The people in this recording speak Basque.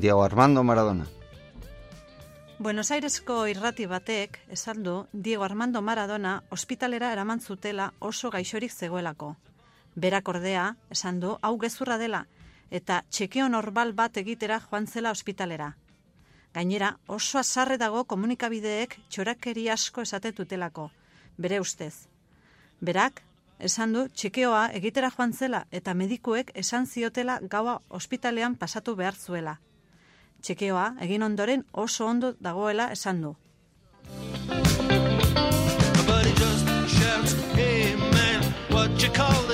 Diego Armando Maradona. Buenos Airesko irrati batek esan du Diego Armando Maradona ospitalera eraman zutela oso gaixorik zegoelako. Berak ordea, esan du, hau gezurra dela, eta txekio norbal bat egitera joan zela ospitalera. Gainera, oso azarre dago komunikabideek txorakeri asko esatetutelako, bere ustez. Berak, esan du, txekeoa egitera joan zela eta medikuek esan ziotela gaua ospitalean pasatu behar zuela. Txekeoa egin ondoren oso ondo dagoela esan du. Hey man, what you call